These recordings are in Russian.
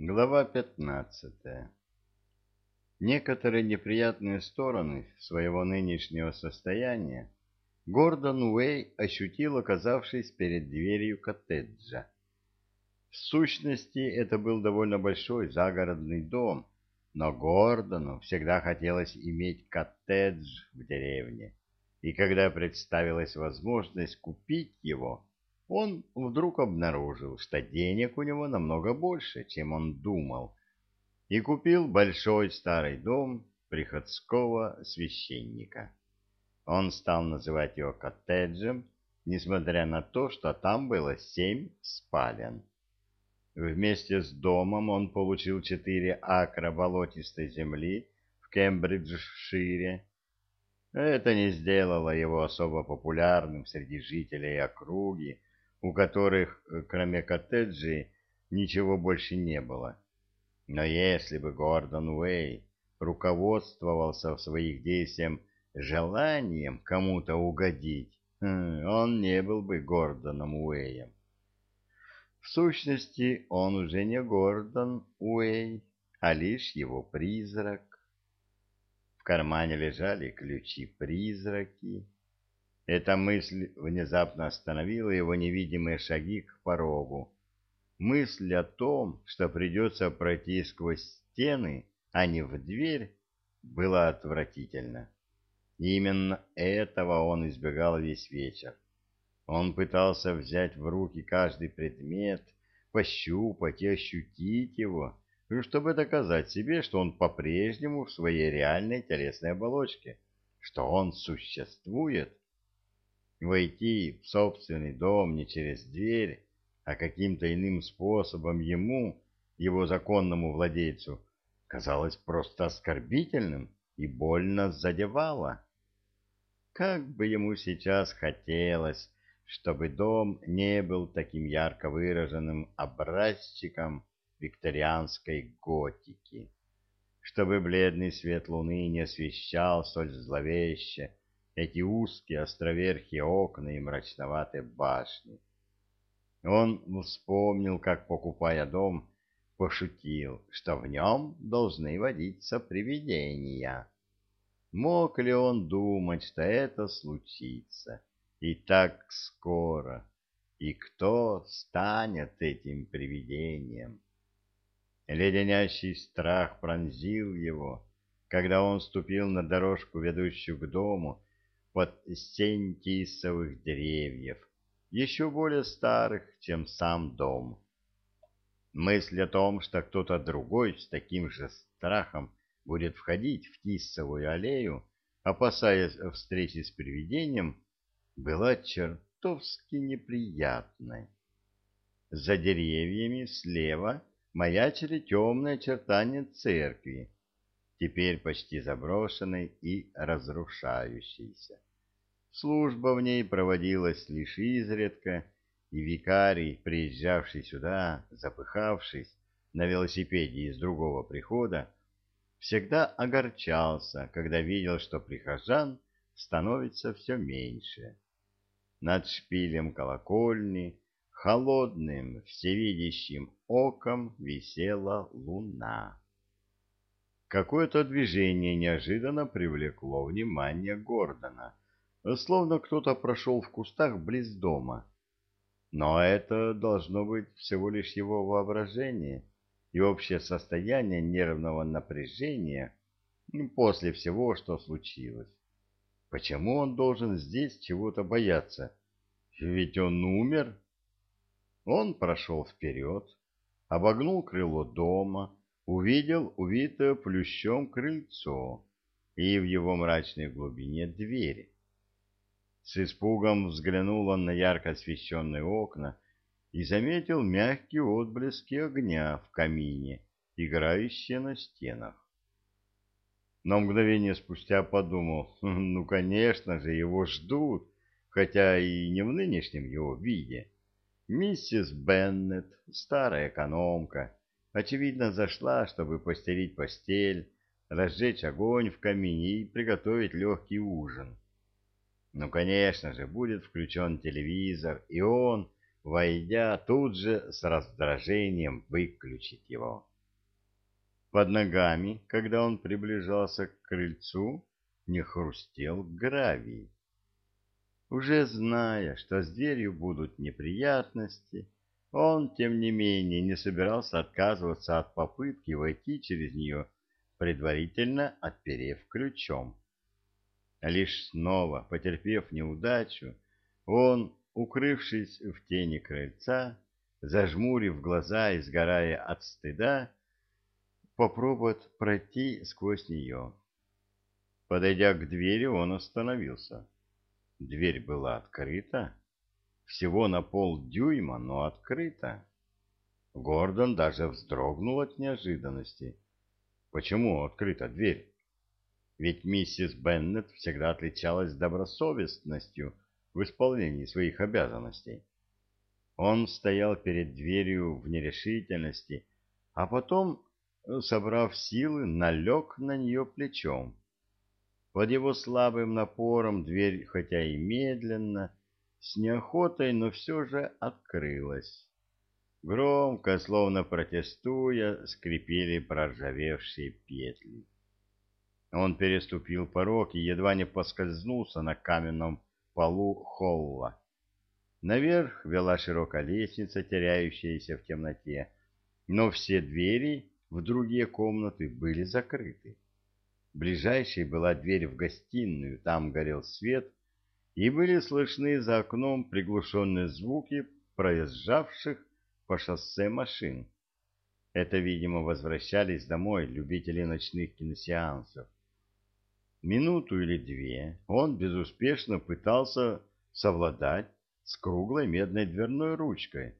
Глава пятнадцатая Некоторые неприятные стороны своего нынешнего состояния Гордон Уэй ощутил, оказавшись перед дверью коттеджа. В сущности, это был довольно большой загородный дом, но Гордону всегда хотелось иметь коттедж в деревне, и когда представилась возможность купить его, он вдруг обнаружил, что денег у него намного больше, чем он думал, и купил большой старый дом приходского священника. Он стал называть его коттеджем, несмотря на то, что там было семь спален. Вместе с домом он получил четыре акра болотистой земли в Кембриджшире. Это не сделало его особо популярным среди жителей округи, у которых, э, кроме коттеджей, ничего больше не было. Но если бы Гордон Уэй руководствовался в своих действиях желанием кому-то угодить, хм, он не был бы Гордоном Уэем. В сущности, он уже не Гордон Уэй, а лишь его призрак. В кармане лежали ключи-призраки. Эта мысль внезапно остановила его невидимые шаги к порогу. Мысль о том, что придется пройти сквозь стены, а не в дверь, была отвратительна. именно этого он избегал весь вечер. Он пытался взять в руки каждый предмет, пощупать и ощутить его, чтобы доказать себе, что он по-прежнему в своей реальной телесной оболочке, что он существует войти в собственный дом не через дверь, а каким-то иным способом ему, его законному владельцу, казалось просто оскорбительным и больно задевало. Как бы ему сейчас хотелось, чтобы дом не был таким ярко выраженным образчиком викторианской готики, чтобы бледный свет луны не освещал столь зловеще эти узкие островерхие окна и мрачноватые башни. Он вспомнил, как, покупая дом, пошутил, что в нем должны водиться привидения. Мог ли он думать, что это случится, и так скоро, и кто станет этим привидением? Леденящий страх пронзил его, когда он ступил на дорожку, ведущую к дому, под сень тисовых деревьев, еще более старых, чем сам дом. Мысль о том, что кто-то другой с таким же страхом будет входить в тисовую аллею, опасаясь встречи с привидением, была чертовски неприятной. За деревьями слева маячили темные очертания церкви, теперь почти заброшенной и разрушающейся. Служба в ней проводилась лишь изредка, и викарий, приезжавший сюда, запыхавшись на велосипеде из другого прихода, всегда огорчался, когда видел, что прихожан становится все меньше. Над шпилем колокольни холодным, всевидящим оком висела луна. Какое-то движение неожиданно привлекло внимание Гордона — словно кто-то прошел в кустах близ дома. Но это должно быть всего лишь его воображение и общее состояние нервного напряжения после всего, что случилось. Почему он должен здесь чего-то бояться? Ведь он умер. Он прошел вперед, обогнул крыло дома, увидел увитое плющом крыльцо и в его мрачной глубине двери. С испугом взглянул он на ярко освещенные окна и заметил мягкие отблески огня в камине, играющие на стенах. На мгновение спустя подумал, «Хм, ну, конечно же, его ждут, хотя и не в нынешнем его виде. Миссис Беннет, старая экономка, очевидно, зашла, чтобы постелить постель, разжечь огонь в камине и приготовить легкий ужин. Ну, конечно же, будет включен телевизор, и он, войдя, тут же с раздражением выключить его. Под ногами, когда он приближался к крыльцу, не хрустел гравий. Уже зная, что с дверью будут неприятности, он, тем не менее, не собирался отказываться от попытки войти через нее, предварительно отперев ключом. Лишь снова, потерпев неудачу, он, укрывшись в тени крыльца, зажмурив глаза и сгорая от стыда, попробовать пройти сквозь нее. Подойдя к двери, он остановился. Дверь была открыта, всего на полдюйма, но открыта. Гордон даже вздрогнул от неожиданности. Почему открыта дверь? Ведь миссис Беннет всегда отличалась добросовестностью в исполнении своих обязанностей. Он стоял перед дверью в нерешительности, а потом, собрав силы, налег на нее плечом. Под его слабым напором дверь, хотя и медленно, с неохотой, но все же открылась. Громко, словно протестуя, скрипели проржавевшие петли. Он переступил порог и едва не поскользнулся на каменном полу холла. Наверх вела широкая лестница, теряющаяся в темноте, но все двери в другие комнаты были закрыты. Ближайшей была дверь в гостиную, там горел свет, и были слышны за окном приглушенные звуки проезжавших по шоссе машин. Это, видимо, возвращались домой любители ночных киносеансов. Минуту или две он безуспешно пытался совладать с круглой медной дверной ручкой,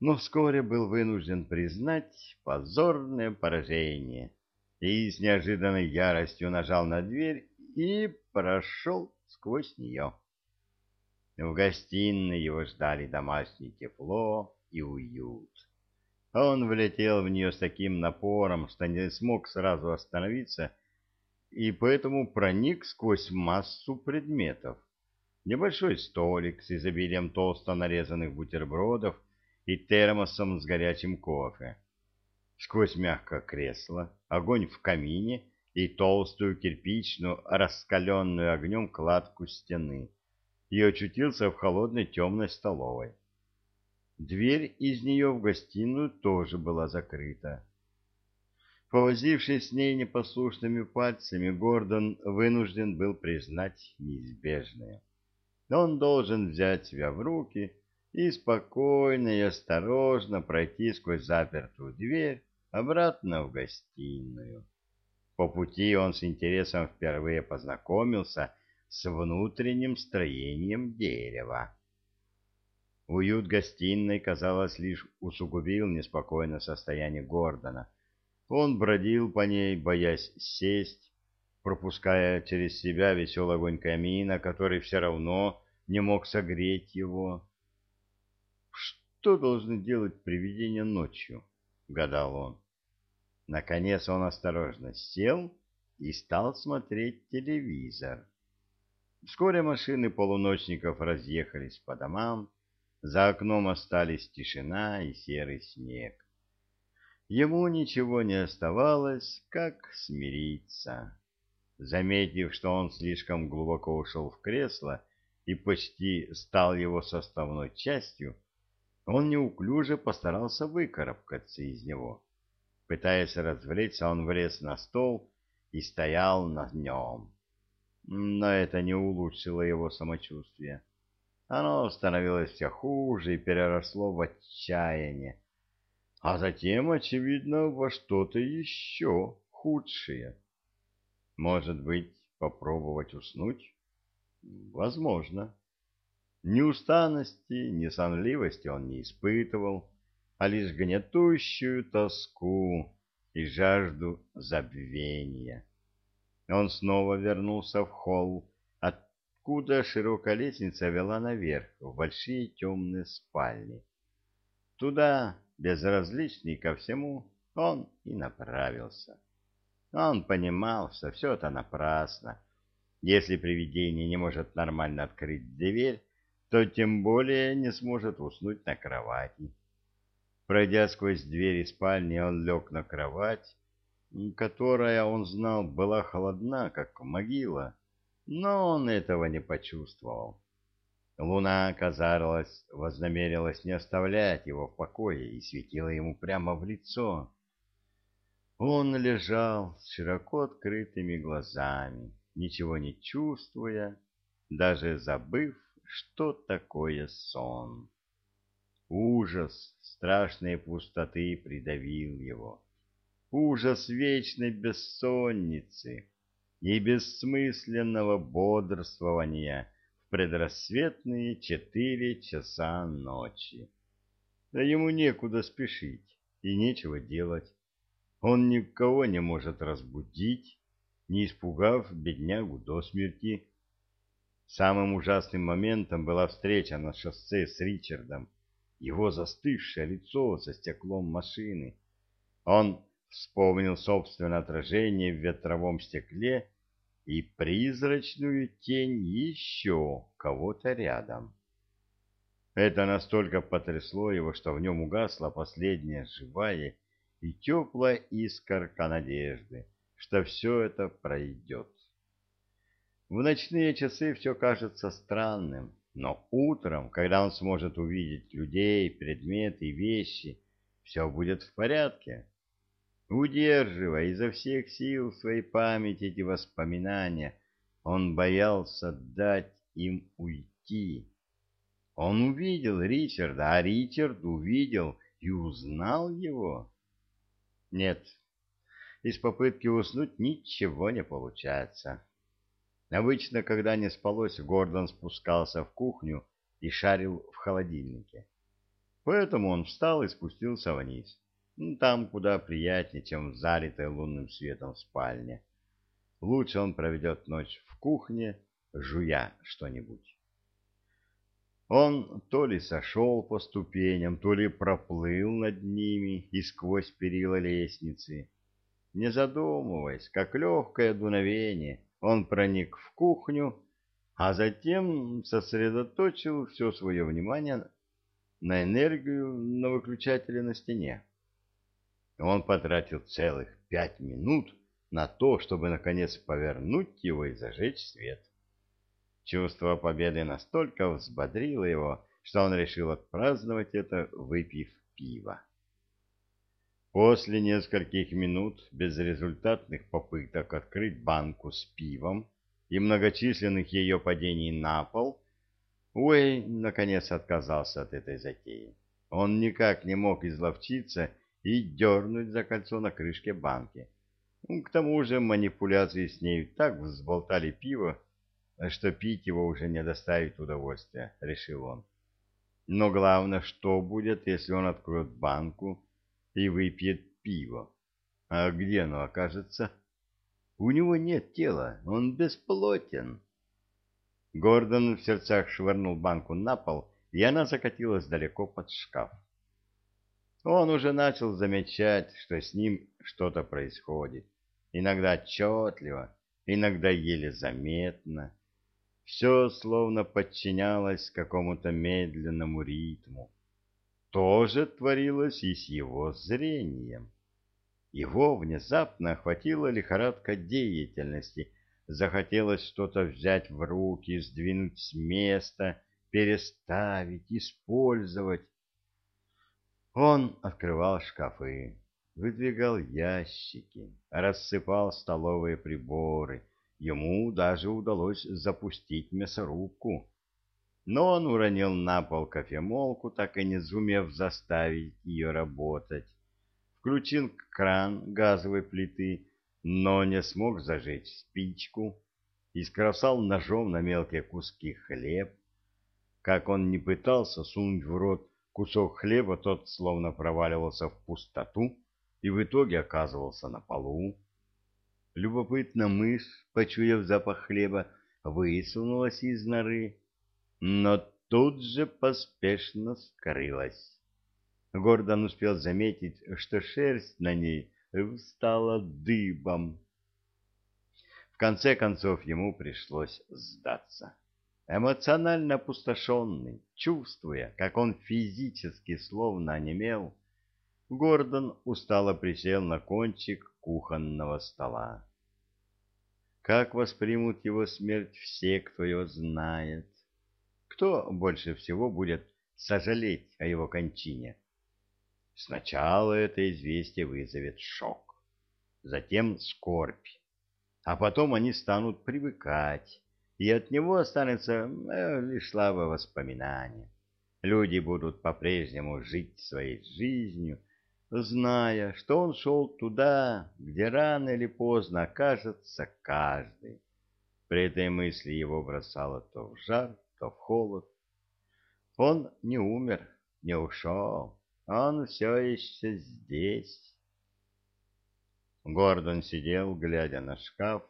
но вскоре был вынужден признать позорное поражение и с неожиданной яростью нажал на дверь и прошел сквозь нее. В гостиной его ждали домашнее тепло и уют. Он влетел в нее с таким напором, что не смог сразу остановиться и поэтому проник сквозь массу предметов. Небольшой столик с изобилием толсто нарезанных бутербродов и термосом с горячим кофе. Сквозь мягкое кресло, огонь в камине и толстую кирпичную, раскаленную огнем кладку стены, и очутился в холодной темной столовой. Дверь из нее в гостиную тоже была закрыта. Повозившись с ней непослушными пальцами, Гордон вынужден был признать неизбежное. Он должен взять себя в руки и спокойно и осторожно пройти сквозь запертую дверь обратно в гостиную. По пути он с интересом впервые познакомился с внутренним строением дерева. Уют гостиной, казалось, лишь усугубил неспокойное состояние Гордона — он бродил по ней, боясь сесть, пропуская через себя веселый огонь камина, который все равно не мог согреть его. «Что должны делать привидения ночью?» — гадал он. Наконец он осторожно сел и стал смотреть телевизор. Вскоре машины полуночников разъехались по домам, за окном остались тишина и серый снег. Ему ничего не оставалось, как смириться. Заметив, что он слишком глубоко ушел в кресло и почти стал его составной частью, он неуклюже постарался выкарабкаться из него. Пытаясь развлечься, он влез на стол и стоял на нем. Но это не улучшило его самочувствие. Оно становилось все хуже и переросло в отчаяние а затем, очевидно, во что-то еще худшее. Может быть, попробовать уснуть? Возможно. Ни усталости, ни сонливости он не испытывал, а лишь гнетущую тоску и жажду забвения. Он снова вернулся в холл, откуда широкая лестница вела наверх, в большие темные спальни. Туда, безразличный ко всему, он и направился. Он понимал, что все это напрасно. Если привидение не может нормально открыть дверь, то тем более не сможет уснуть на кровати. Пройдя сквозь двери спальни, он лег на кровать, которая, он знал, была холодна, как могила, но он этого не почувствовал. Луна, казалось, вознамерилась не оставлять его в покое и светила ему прямо в лицо. Он лежал с широко открытыми глазами, ничего не чувствуя, даже забыв, что такое сон. Ужас страшной пустоты придавил его. Ужас вечной бессонницы и бессмысленного бодрствования в предрассветные четыре часа ночи. Да ему некуда спешить и нечего делать. Он никого не может разбудить, не испугав беднягу до смерти. Самым ужасным моментом была встреча на шоссе с Ричардом, его застывшее лицо за стеклом машины. Он вспомнил собственное отражение в ветровом стекле и призрачную тень еще кого-то рядом. Это настолько потрясло его, что в нем угасла последняя живая и теплая искорка надежды, что все это пройдет. В ночные часы все кажется странным, но утром, когда он сможет увидеть людей, предметы вещи, все будет в порядке. Удерживая изо всех сил своей памяти эти воспоминания, он боялся дать им уйти. Он увидел Ричарда, а Ричард увидел и узнал его. Нет, из попытки уснуть ничего не получается. Обычно, когда не спалось, Гордон спускался в кухню и шарил в холодильнике. Поэтому он встал и спустился вниз. Там куда приятнее, чем в залитой лунным светом спальне. Лучше он проведет ночь в кухне, жуя что-нибудь. Он то ли сошел по ступеням, то ли проплыл над ними и сквозь перила лестницы. Не задумываясь, как легкое дуновение, он проник в кухню, а затем сосредоточил все свое внимание на энергию на выключателе на стене. Он потратил целых пять минут на то, чтобы, наконец, повернуть его и зажечь свет. Чувство победы настолько взбодрило его, что он решил отпраздновать это, выпив пиво. После нескольких минут безрезультатных попыток открыть банку с пивом и многочисленных ее падений на пол, Уэй наконец отказался от этой затеи. Он никак не мог изловчиться и дернуть за кольцо на крышке банки. К тому же манипуляции с ней так взболтали пиво, что пить его уже не доставит удовольствия, решил он. Но главное, что будет, если он откроет банку и выпьет пиво? А где оно окажется? У него нет тела, он бесплотен. Гордон в сердцах швырнул банку на пол, и она закатилась далеко под шкаф. Он уже начал замечать, что с ним что-то происходит. Иногда отчетливо, иногда еле заметно. Все словно подчинялось какому-то медленному ритму. То же творилось и с его зрением. Его внезапно охватила лихорадка деятельности. Захотелось что-то взять в руки, сдвинуть с места, переставить, использовать. Он открывал шкафы, выдвигал ящики, рассыпал столовые приборы. Ему даже удалось запустить мясорубку. Но он уронил на пол кофемолку, так и не сумев заставить ее работать. Включил кран газовой плиты, но не смог зажечь спичку. Искросал ножом на мелкие куски хлеб. Как он не пытался сунуть в рот Кусок хлеба тот словно проваливался в пустоту и в итоге оказывался на полу. Любопытно мышь, почуяв запах хлеба, высунулась из норы, но тут же поспешно скрылась. Гордон успел заметить, что шерсть на ней встала дыбом. В конце концов ему пришлось сдаться. Эмоционально опустошенный, чувствуя, как он физически словно онемел, Гордон устало присел на кончик кухонного стола. Как воспримут его смерть все, кто его знает? Кто больше всего будет сожалеть о его кончине? Сначала это известие вызовет шок, затем скорбь, а потом они станут привыкать, и от него останется э, лишь слабое воспоминание. Люди будут по-прежнему жить своей жизнью, зная, что он шел туда, где рано или поздно окажется каждый. При этой мысли его бросало то в жар, то в холод. Он не умер, не ушел, он все еще здесь. Гордон сидел, глядя на шкаф,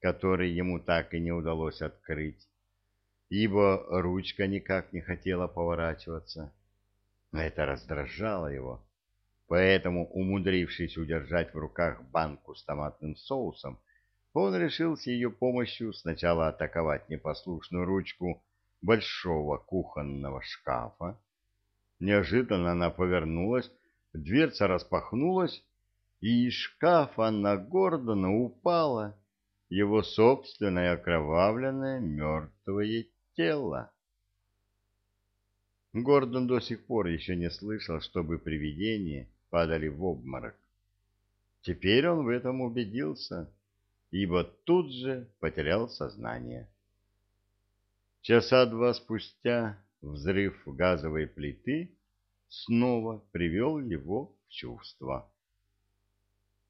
который ему так и не удалось открыть, ибо ручка никак не хотела поворачиваться. Это раздражало его. Поэтому, умудрившись удержать в руках банку с томатным соусом, он решил с ее помощью сначала атаковать непослушную ручку большого кухонного шкафа. Неожиданно она повернулась, дверца распахнулась, и из шкафа на Гордона упала его собственное окровавленное мертвое тело. Гордон до сих пор еще не слышал, чтобы привидения падали в обморок. Теперь он в этом убедился, ибо тут же потерял сознание. Часа два спустя взрыв газовой плиты снова привел его в чувство.